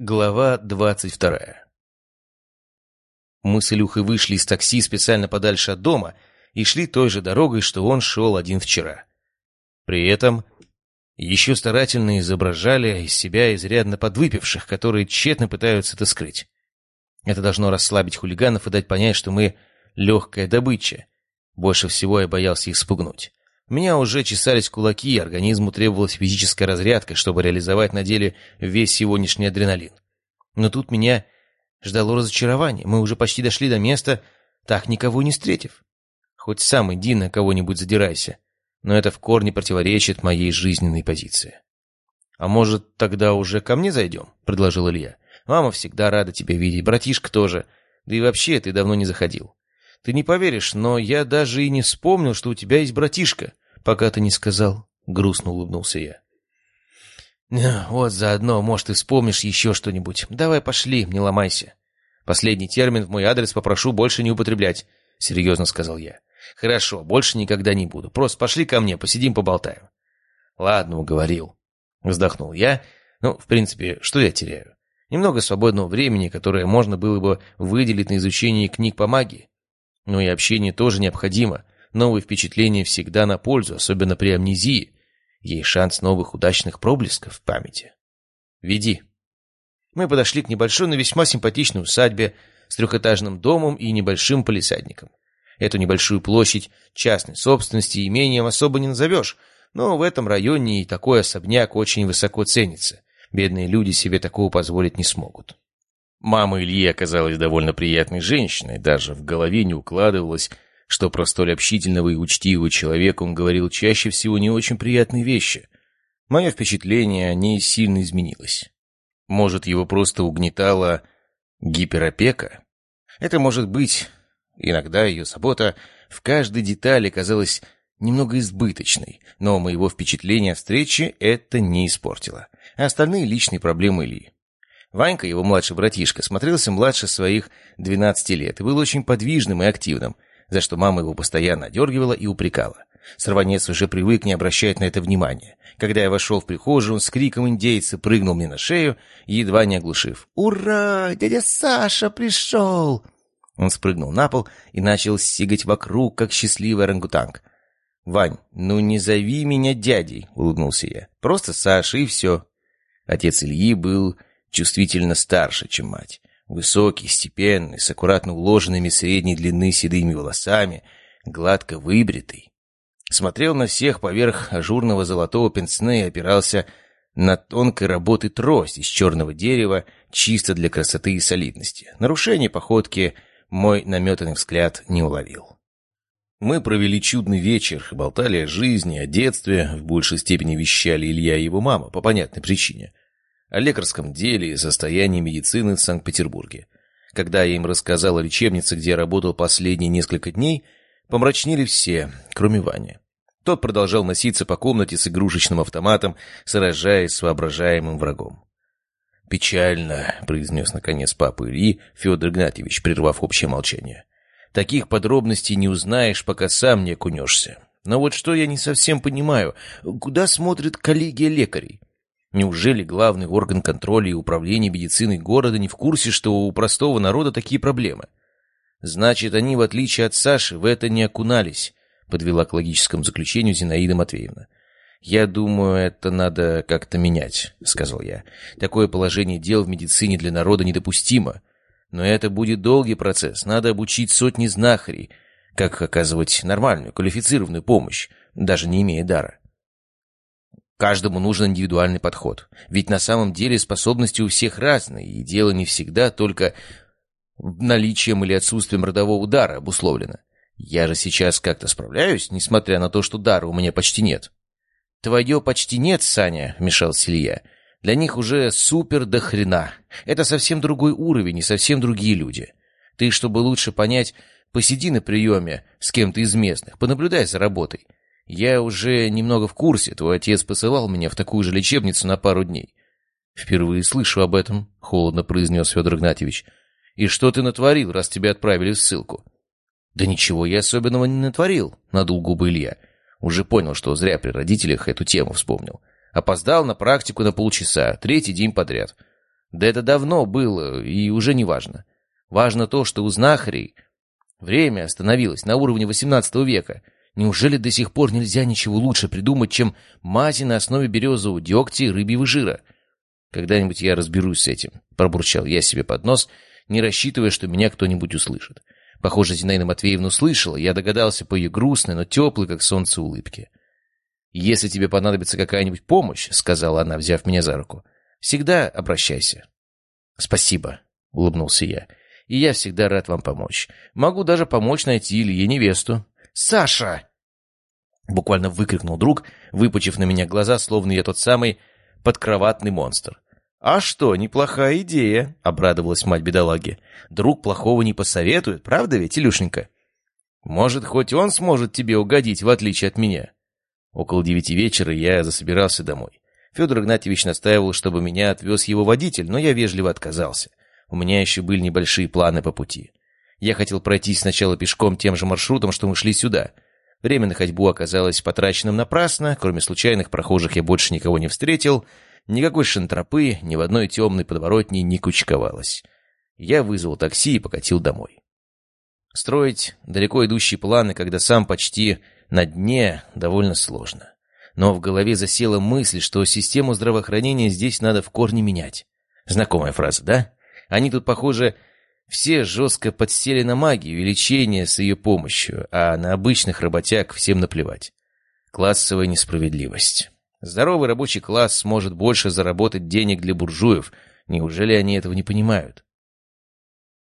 Глава двадцать вторая Мы с Илюхой вышли из такси специально подальше от дома и шли той же дорогой, что он шел один вчера. При этом еще старательно изображали из себя изрядно подвыпивших, которые тщетно пытаются это скрыть. Это должно расслабить хулиганов и дать понять, что мы легкая добыча. Больше всего я боялся их спугнуть. У меня уже чесались кулаки, и организму требовалась физическая разрядка, чтобы реализовать на деле весь сегодняшний адреналин. Но тут меня ждало разочарование. Мы уже почти дошли до места, так никого не встретив. Хоть сам иди на кого-нибудь задирайся. Но это в корне противоречит моей жизненной позиции. «А может, тогда уже ко мне зайдем?» — предложил Илья. «Мама всегда рада тебя видеть, братишка тоже. Да и вообще, ты давно не заходил. Ты не поверишь, но я даже и не вспомнил, что у тебя есть братишка, пока ты не сказал. Грустно улыбнулся я. Вот заодно, может, и вспомнишь еще что-нибудь. Давай пошли, не ломайся. Последний термин в мой адрес попрошу больше не употреблять, серьезно сказал я. Хорошо, больше никогда не буду. Просто пошли ко мне, посидим, поболтаем. Ладно, уговорил. Вздохнул я. Ну, в принципе, что я теряю? Немного свободного времени, которое можно было бы выделить на изучение книг по магии. Но и общение тоже необходимо. Новые впечатления всегда на пользу, особенно при амнезии. Есть шанс новых удачных проблесков в памяти. Веди. Мы подошли к небольшой, но весьма симпатичной усадьбе с трехэтажным домом и небольшим полисадником. Эту небольшую площадь частной собственности имением особо не назовешь, но в этом районе и такой особняк очень высоко ценится. Бедные люди себе такого позволить не смогут. Мама Ильи оказалась довольно приятной женщиной, даже в голове не укладывалось, что про столь общительного и учтивого человека он говорил чаще всего не очень приятные вещи. Мое впечатление о ней сильно изменилось. Может, его просто угнетала гиперопека? Это может быть. Иногда ее забота в каждой детали казалась немного избыточной, но моего впечатления о встрече это не испортило. А остальные личные проблемы Ильи. Ванька, его младший братишка, смотрелся младше своих 12 лет и был очень подвижным и активным, за что мама его постоянно одергивала и упрекала. Сорванец уже привык не обращать на это внимания. Когда я вошел в прихожую, он с криком индейца прыгнул мне на шею, едва не оглушив. «Ура! Дядя Саша пришел!» Он спрыгнул на пол и начал сигать вокруг, как счастливый орангутанг. «Вань, ну не зови меня дядей», — улыбнулся я. «Просто Саша, и все». Отец Ильи был чувствительно старше, чем мать. Высокий, степенный, с аккуратно уложенными средней длины седыми волосами, гладко выбритый. Смотрел на всех поверх ажурного золотого пенсне и опирался на тонкой работы трость из черного дерева, чисто для красоты и солидности. Нарушение походки мой наметанный взгляд не уловил. Мы провели чудный вечер, болтали о жизни, о детстве, в большей степени вещали Илья и его мама, по понятной причине о лекарском деле и состоянии медицины в Санкт-Петербурге. Когда я им рассказал о лечебнице, где я работал последние несколько дней, помрачнели все, кроме Вани. Тот продолжал носиться по комнате с игрушечным автоматом, сражаясь с воображаемым врагом. «Печально», — произнес наконец папа Ильи Федор Игнатьевич, прервав общее молчание. «Таких подробностей не узнаешь, пока сам не окунешься. Но вот что я не совсем понимаю, куда смотрит коллегия лекарей? Неужели главный орган контроля и управления медициной города не в курсе, что у простого народа такие проблемы? Значит, они, в отличие от Саши, в это не окунались, подвела к логическому заключению Зинаида Матвеевна. «Я думаю, это надо как-то менять», — сказал я. «Такое положение дел в медицине для народа недопустимо. Но это будет долгий процесс. Надо обучить сотни знахарей, как оказывать нормальную, квалифицированную помощь, даже не имея дара. Каждому нужен индивидуальный подход. Ведь на самом деле способности у всех разные, и дело не всегда только наличием или отсутствием родового удара обусловлено. Я же сейчас как-то справляюсь, несмотря на то, что дара у меня почти нет. «Твое почти нет, Саня», — вмешался Илья. «Для них уже супер до хрена. Это совсем другой уровень и совсем другие люди. Ты, чтобы лучше понять, посиди на приеме с кем-то из местных, понаблюдай за работой. Я уже немного в курсе, твой отец посылал меня в такую же лечебницу на пару дней. Впервые слышу об этом, холодно произнес Федор Игнатьевич. И что ты натворил, раз тебя отправили в ссылку? Да ничего я особенного не натворил, надул губы Илья. Уже понял, что зря при родителях эту тему вспомнил. Опоздал на практику на полчаса, третий день подряд. Да это давно было, и уже не важно. Важно то, что у знахарей время остановилось на уровне XVIII века. Неужели до сих пор нельзя ничего лучше придумать, чем мази на основе березового дегтя и рыбьего жира? Когда-нибудь я разберусь с этим, пробурчал я себе под нос, не рассчитывая, что меня кто-нибудь услышит. Похоже, Зинаида Матвеевна услышала, я догадался по ее грустной, но теплой, как солнце, улыбке. «Если тебе понадобится какая-нибудь помощь», — сказала она, взяв меня за руку, — «всегда обращайся». «Спасибо», — улыбнулся я. «И я всегда рад вам помочь. Могу даже помочь найти Илье невесту». «Саша!» Буквально выкрикнул друг, выпучив на меня глаза, словно я тот самый подкроватный монстр. «А что, неплохая идея», — обрадовалась мать бедолаги. «Друг плохого не посоветует, правда ведь, Илюшенька? Может, хоть он сможет тебе угодить, в отличие от меня?» Около девяти вечера я засобирался домой. Федор Игнатьевич настаивал, чтобы меня отвез его водитель, но я вежливо отказался. У меня еще были небольшие планы по пути. Я хотел пройтись сначала пешком тем же маршрутом, что мы шли сюда. Время на ходьбу оказалось потраченным напрасно, кроме случайных прохожих я больше никого не встретил, никакой шантропы ни в одной темной подворотне не кучковалось. Я вызвал такси и покатил домой. Строить далеко идущие планы, когда сам почти на дне, довольно сложно. Но в голове засела мысль, что систему здравоохранения здесь надо в корне менять. Знакомая фраза, да? Они тут, похоже, все жестко подсели на магию и лечение с ее помощью, а на обычных работяг всем наплевать. Классовая несправедливость. Здоровый рабочий класс сможет больше заработать денег для буржуев. Неужели они этого не понимают?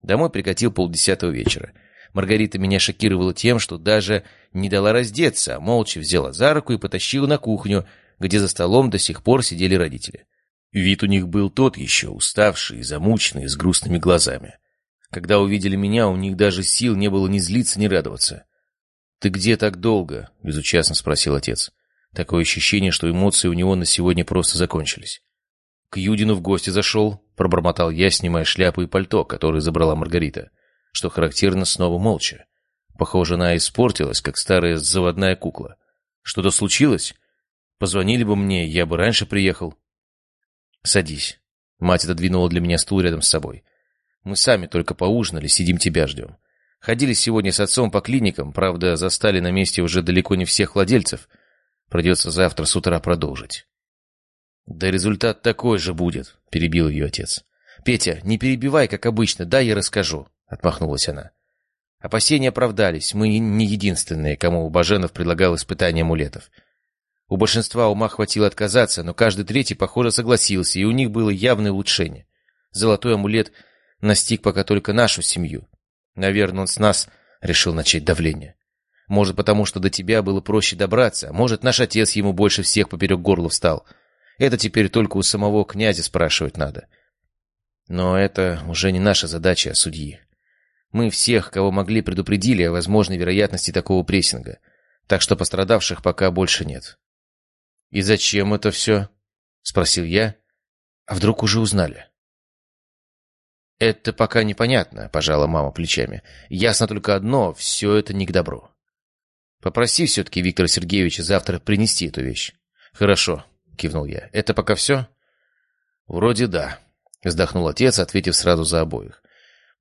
Домой прикатил полдесятого вечера. Маргарита меня шокировала тем, что даже не дала раздеться, а молча взяла за руку и потащила на кухню, где за столом до сих пор сидели родители. Вид у них был тот еще, уставший, замученный, с грустными глазами. Когда увидели меня, у них даже сил не было ни злиться, ни радоваться. «Ты где так долго?» — безучастно спросил отец. Такое ощущение, что эмоции у него на сегодня просто закончились. «К Юдину в гости зашел», — пробормотал я, снимая шляпу и пальто, которые забрала Маргарита что характерно снова молча. Похоже, она испортилась, как старая заводная кукла. Что-то случилось? Позвонили бы мне, я бы раньше приехал. Садись. Мать отодвинула для меня стул рядом с собой. Мы сами только поужинали, сидим тебя ждем. Ходили сегодня с отцом по клиникам, правда, застали на месте уже далеко не всех владельцев. Придется завтра с утра продолжить. «Да результат такой же будет», — перебил ее отец. «Петя, не перебивай, как обычно, дай я расскажу». — отмахнулась она. Опасения оправдались. Мы не единственные, кому Баженов предлагал испытание амулетов. У большинства ума хватило отказаться, но каждый третий, похоже, согласился, и у них было явное улучшение. Золотой амулет настиг пока только нашу семью. Наверное, он с нас решил начать давление. Может, потому что до тебя было проще добраться, может, наш отец ему больше всех поперек горла встал. Это теперь только у самого князя спрашивать надо. Но это уже не наша задача, а судьи. Мы всех, кого могли, предупредили о возможной вероятности такого прессинга. Так что пострадавших пока больше нет. «И зачем это все?» — спросил я. «А вдруг уже узнали?» «Это пока непонятно», — пожала мама плечами. «Ясно только одно — все это не к добру. Попроси все-таки Виктора Сергеевича завтра принести эту вещь». «Хорошо», — кивнул я. «Это пока все?» «Вроде да», — вздохнул отец, ответив сразу за обоих.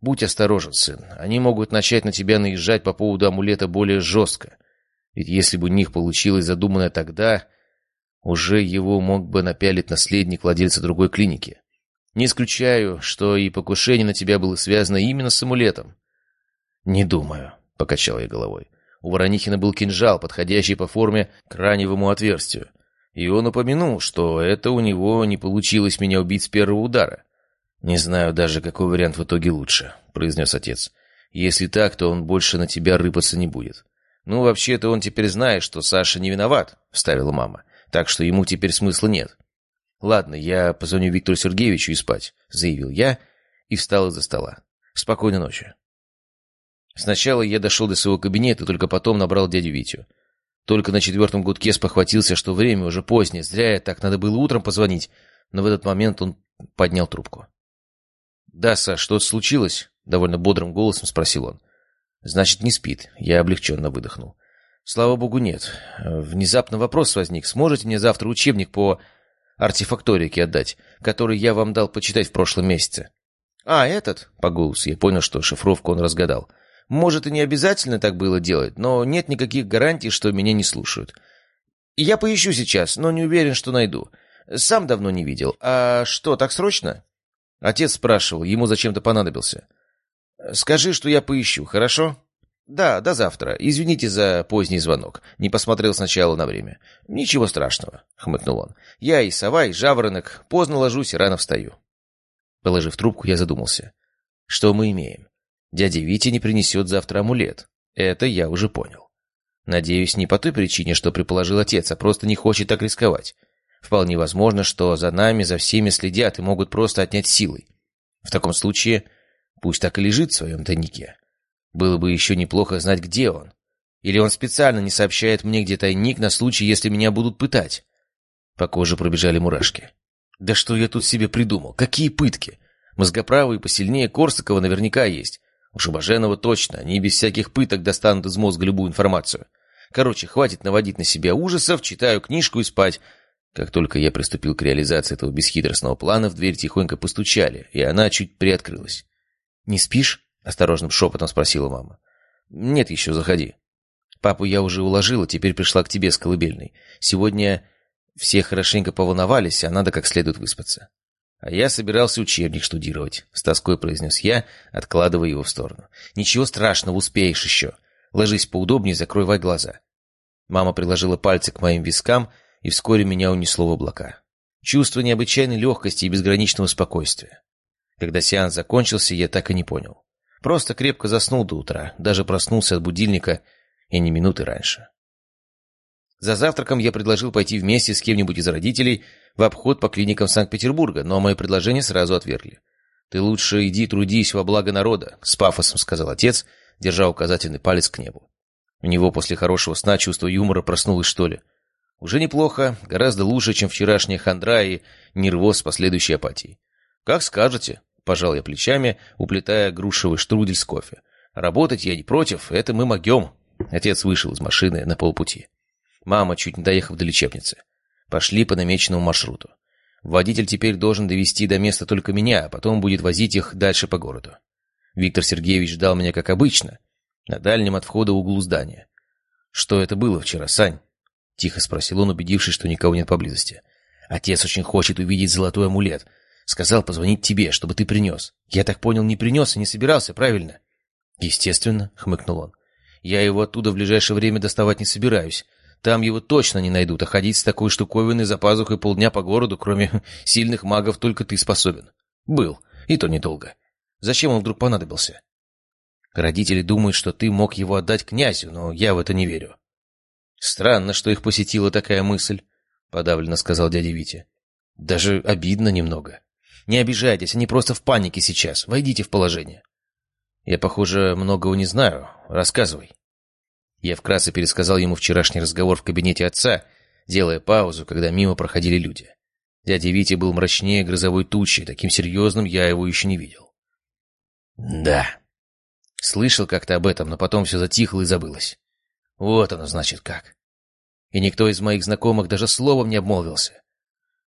Будь осторожен, сын. Они могут начать на тебя наезжать по поводу амулета более жестко. Ведь если бы у них получилось задуманное тогда, уже его мог бы напялить наследник владельца другой клиники. Не исключаю, что и покушение на тебя было связано именно с амулетом. «Не думаю», — покачал я головой. У Воронихина был кинжал, подходящий по форме к раневому отверстию. И он упомянул, что это у него не получилось меня убить с первого удара. «Не знаю даже, какой вариант в итоге лучше», — произнес отец. «Если так, то он больше на тебя рыпаться не будет». «Ну, вообще-то он теперь знает, что Саша не виноват», — вставила мама. «Так что ему теперь смысла нет». «Ладно, я позвоню Виктору Сергеевичу и спать», — заявил я и встал из-за стола. «Спокойной ночи». Сначала я дошел до своего кабинета, только потом набрал дядю Витю. Только на четвертом гудке спохватился, что время уже позднее, зря я так надо было утром позвонить, но в этот момент он поднял трубку. «Да, Саш, что-то случилось?» — довольно бодрым голосом спросил он. «Значит, не спит». Я облегченно выдохнул. «Слава богу, нет. Внезапно вопрос возник. Сможете мне завтра учебник по артефакторики отдать, который я вам дал почитать в прошлом месяце». «А, этот?» — по голосу я понял, что шифровку он разгадал. «Может, и не обязательно так было делать, но нет никаких гарантий, что меня не слушают. Я поищу сейчас, но не уверен, что найду. Сам давно не видел. А что, так срочно?» Отец спрашивал, ему зачем-то понадобился. «Скажи, что я поищу, хорошо?» «Да, до завтра. Извините за поздний звонок. Не посмотрел сначала на время». «Ничего страшного», — хмыкнул он. «Я и сова, и жаворонок. Поздно ложусь рано встаю». Положив трубку, я задумался. «Что мы имеем? Дядя Витя не принесет завтра амулет. Это я уже понял. Надеюсь, не по той причине, что предположил отец, а просто не хочет так рисковать. Вполне возможно, что за нами, за всеми следят и могут просто отнять силой. В таком случае пусть так и лежит в своем тайнике». Было бы еще неплохо знать, где он. Или он специально не сообщает мне, где тайник, на случай, если меня будут пытать. По коже пробежали мурашки. Да что я тут себе придумал? Какие пытки? Мозгоправые посильнее Корсакова наверняка есть. У Баженова точно, они без всяких пыток достанут из мозга любую информацию. Короче, хватит наводить на себя ужасов, читаю книжку и спать. Как только я приступил к реализации этого бесхитростного плана, в дверь тихонько постучали, и она чуть приоткрылась. «Не спишь?» Осторожным шепотом спросила мама. «Нет еще, заходи». «Папу я уже уложила, теперь пришла к тебе с колыбельной. Сегодня все хорошенько поволновались, а надо как следует выспаться». «А я собирался учебник штудировать», — с тоской произнес я, откладывая его в сторону. «Ничего страшного, успеешь еще. Ложись поудобнее, закрой глаза». Мама приложила пальцы к моим вискам, и вскоре меня унесло в облака. Чувство необычайной легкости и безграничного спокойствия. Когда сеанс закончился, я так и не понял. Просто крепко заснул до утра, даже проснулся от будильника и не минуты раньше. За завтраком я предложил пойти вместе с кем-нибудь из родителей в обход по клиникам Санкт-Петербурга, но мое предложение сразу отвергли. «Ты лучше иди трудись во благо народа», — с пафосом сказал отец, держа указательный палец к небу. У него после хорошего сна чувство юмора проснулось, что ли. Уже неплохо, гораздо лучше, чем вчерашняя хандра и нервоз последующей апатией. «Как скажете», пожал я плечами, уплетая грушевый штрудель с кофе. Работать я не против, это мы могем. Отец вышел из машины на полпути. Мама, чуть не доехав до лечебницы. Пошли по намеченному маршруту. Водитель теперь должен довести до места только меня, а потом будет возить их дальше по городу. Виктор Сергеевич ждал меня, как обычно, на дальнем от входа углу здания. «Что это было вчера, Сань?» — тихо спросил он, убедившись, что никого нет поблизости. «Отец очень хочет увидеть золотой амулет. Сказал позвонить тебе, чтобы ты принес. Я так понял, не принес и не собирался, правильно? Естественно, хмыкнул он. Я его оттуда в ближайшее время доставать не собираюсь. Там его точно не найдут, а ходить с такой штуковиной за пазухой полдня по городу, кроме сильных магов, только ты способен. Был, и то недолго. Зачем он вдруг понадобился? Родители думают, что ты мог его отдать князю, но я в это не верю. Странно, что их посетила такая мысль, подавленно сказал дядя Витя. Даже обидно немного. Не обижайтесь, они просто в панике сейчас. Войдите в положение. Я, похоже, многого не знаю. Рассказывай. Я вкратце пересказал ему вчерашний разговор в кабинете отца, делая паузу, когда мимо проходили люди. Дядя Витя был мрачнее грозовой тучи, таким серьезным я его еще не видел. Да. Слышал как-то об этом, но потом все затихло и забылось. Вот оно, значит, как. И никто из моих знакомых даже словом не обмолвился.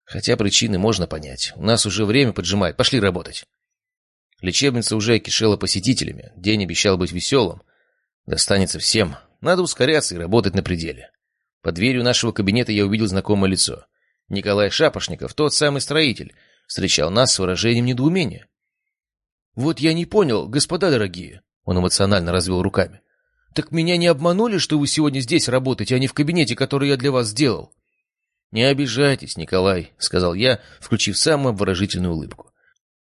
Хотя причины можно понять. У нас уже время поджимает. Пошли работать. Лечебница уже кишела посетителями. День обещал быть веселым. Достанется всем. Надо ускоряться и работать на пределе. Под дверью нашего кабинета я увидел знакомое лицо. Николай Шапошников, тот самый строитель, встречал нас с выражением недоумения. «Вот я не понял, господа дорогие», — он эмоционально развел руками. «Так меня не обманули, что вы сегодня здесь работаете, а не в кабинете, который я для вас сделал?» «Не обижайтесь, Николай», — сказал я, включив самую обворожительную улыбку.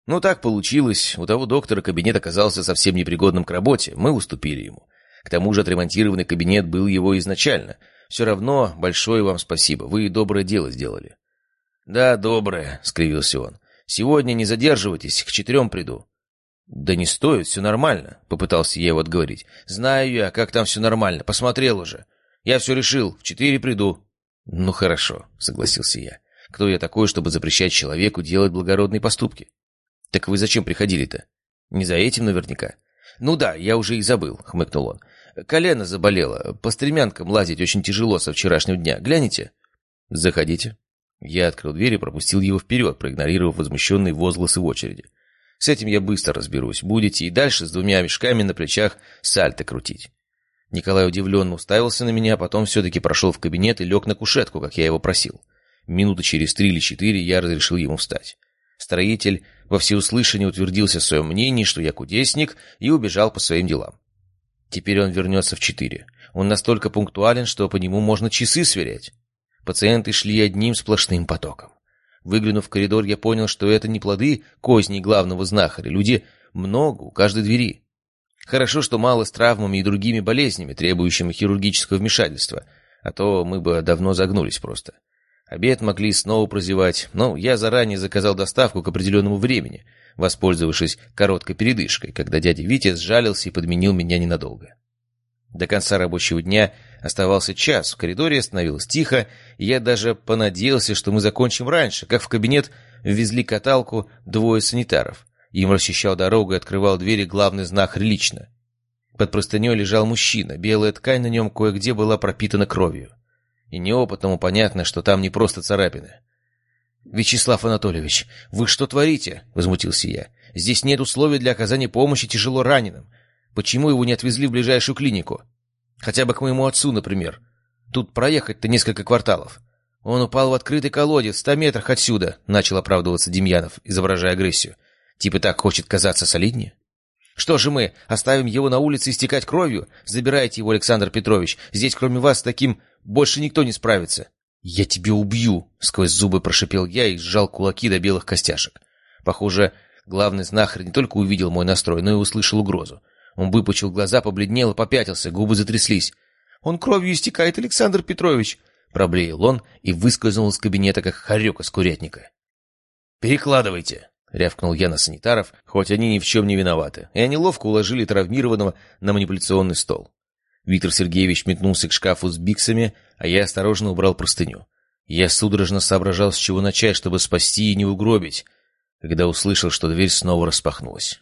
«Ну так получилось. У того доктора кабинет оказался совсем непригодным к работе. Мы уступили ему. К тому же отремонтированный кабинет был его изначально. Все равно большое вам спасибо. Вы доброе дело сделали». «Да, доброе», — скривился он. «Сегодня не задерживайтесь, к четырем приду». «Да не стоит, все нормально», — попытался я его отговорить. «Знаю я, как там все нормально, посмотрел уже. Я все решил, в четыре приду». «Ну хорошо», — согласился я. «Кто я такой, чтобы запрещать человеку делать благородные поступки?» «Так вы зачем приходили-то?» «Не за этим наверняка». «Ну да, я уже и забыл», — хмыкнул он. «Колено заболело. По стремянкам лазить очень тяжело со вчерашнего дня. Глянете?» «Заходите». Я открыл дверь и пропустил его вперед, проигнорировав возмущенные возгласы в очереди. С этим я быстро разберусь. Будете и дальше с двумя мешками на плечах сальто крутить. Николай удивленно уставился на меня, а потом все-таки прошел в кабинет и лег на кушетку, как я его просил. Минуты через три или четыре я разрешил ему встать. Строитель во всеуслышание утвердился в своем мнении, что я кудесник, и убежал по своим делам. Теперь он вернется в четыре. Он настолько пунктуален, что по нему можно часы сверять. Пациенты шли одним сплошным потоком. Выглянув в коридор, я понял, что это не плоды козней главного знахаря. Люди много у каждой двери. Хорошо, что мало с травмами и другими болезнями, требующими хирургического вмешательства, а то мы бы давно загнулись просто. Обед могли снова прозевать, но я заранее заказал доставку к определенному времени, воспользовавшись короткой передышкой, когда дядя Витя сжалился и подменил меня ненадолго. До конца рабочего дня оставался час, в коридоре становилось тихо, и я даже понадеялся, что мы закончим раньше, как в кабинет ввезли каталку двое санитаров. Им расчищал дорогу и открывал двери главный знахарь лично. Под простыней лежал мужчина, белая ткань на нем кое-где была пропитана кровью. И неопытному понятно, что там не просто царапины. «Вячеслав Анатольевич, вы что творите?» — возмутился я. «Здесь нет условий для оказания помощи тяжело раненым. Почему его не отвезли в ближайшую клинику? Хотя бы к моему отцу, например. Тут проехать-то несколько кварталов. Он упал в открытый колодец ста метрах отсюда», — начал оправдываться Демьянов, изображая агрессию. Типа так хочет казаться солиднее? Что же мы, оставим его на улице истекать кровью? Забирайте его, Александр Петрович. Здесь, кроме вас, таким больше никто не справится. «Я тебе убью!» — сквозь зубы прошипел я и сжал кулаки до белых костяшек. Похоже, главный знахарь не только увидел мой настрой, но и услышал угрозу. Он выпучил глаза, побледнел и попятился, губы затряслись. «Он кровью истекает, Александр Петрович!» Проблеял он и выскользнул из кабинета, как хорек из курятника. «Перекладывайте!» — рявкнул я на санитаров, хоть они ни в чем не виноваты, и они ловко уложили травмированного на манипуляционный стол. Виктор Сергеевич метнулся к шкафу с биксами, а я осторожно убрал простыню. Я судорожно соображал, с чего начать, чтобы спасти и не угробить, когда услышал, что дверь снова распахнулась.